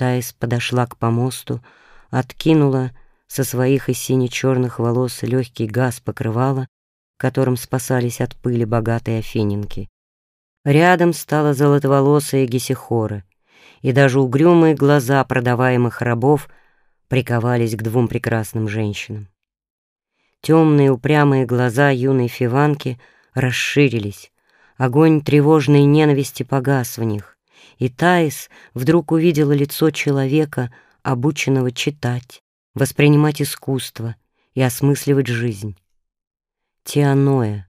Таис подошла к помосту, откинула со своих и сине-черных волос легкий газ покрывала, которым спасались от пыли богатые афининки. Рядом стала золотоволосая Гесихора, и даже угрюмые глаза продаваемых рабов приковались к двум прекрасным женщинам. Темные упрямые глаза юной фиванки расширились, огонь тревожной ненависти погас в них, и Таис вдруг увидела лицо человека, обученного читать, воспринимать искусство и осмысливать жизнь. Теоноя,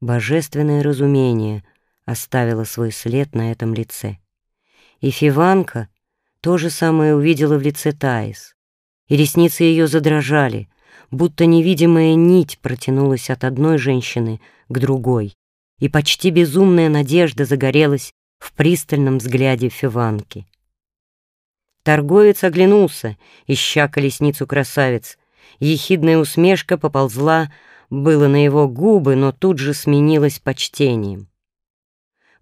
божественное разумение, оставило свой след на этом лице. И Фиванка то же самое увидела в лице Таис, и ресницы ее задрожали, будто невидимая нить протянулась от одной женщины к другой, и почти безумная надежда загорелась в пристальном взгляде Фиванки. Торговец оглянулся, ища колесницу красавец. Ехидная усмешка поползла было на его губы, но тут же сменилась почтением.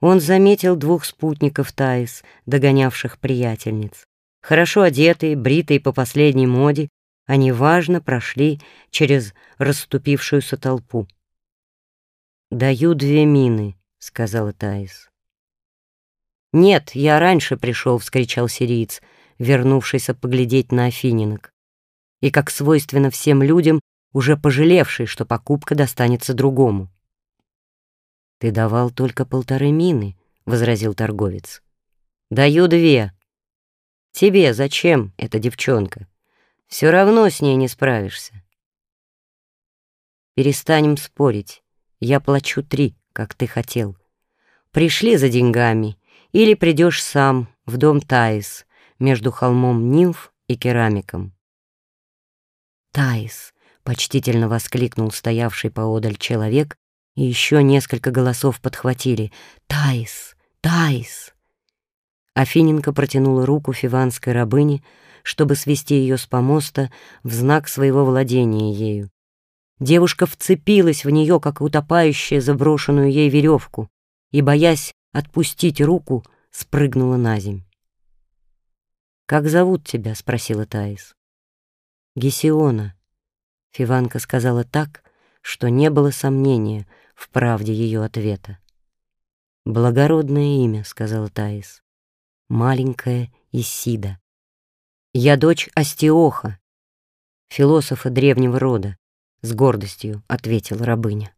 Он заметил двух спутников Таис, догонявших приятельниц. Хорошо одетые, бритые по последней моде, они важно прошли через расступившуюся толпу. «Даю две мины», — сказала Таис. «Нет, я раньше пришел», — вскричал сириец, вернувшийся поглядеть на Афининок. И, как свойственно всем людям, уже пожалевший, что покупка достанется другому. «Ты давал только полторы мины», — возразил торговец. «Даю две. Тебе зачем эта девчонка? Все равно с ней не справишься». «Перестанем спорить. Я плачу три, как ты хотел. Пришли за деньгами, или придешь сам в дом Таис между холмом Нимф и керамиком». «Таис, — почтительно воскликнул стоявший поодаль человек, и еще несколько голосов подхватили «Таис! Таис!». Афиненко протянула руку фиванской рабыне, чтобы свести ее с помоста в знак своего владения ею. Девушка вцепилась в нее, как утопающая заброшенную ей веревку, и, боясь отпустить руку, спрыгнула на земь. «Как зовут тебя?» — спросила Таис. «Гесиона», Фиванка сказала так, что не было сомнения в правде ее ответа. «Благородное имя», — сказала Таис. «Маленькая Исида. Я дочь Астиоха, философа древнего рода», — с гордостью ответила рабыня.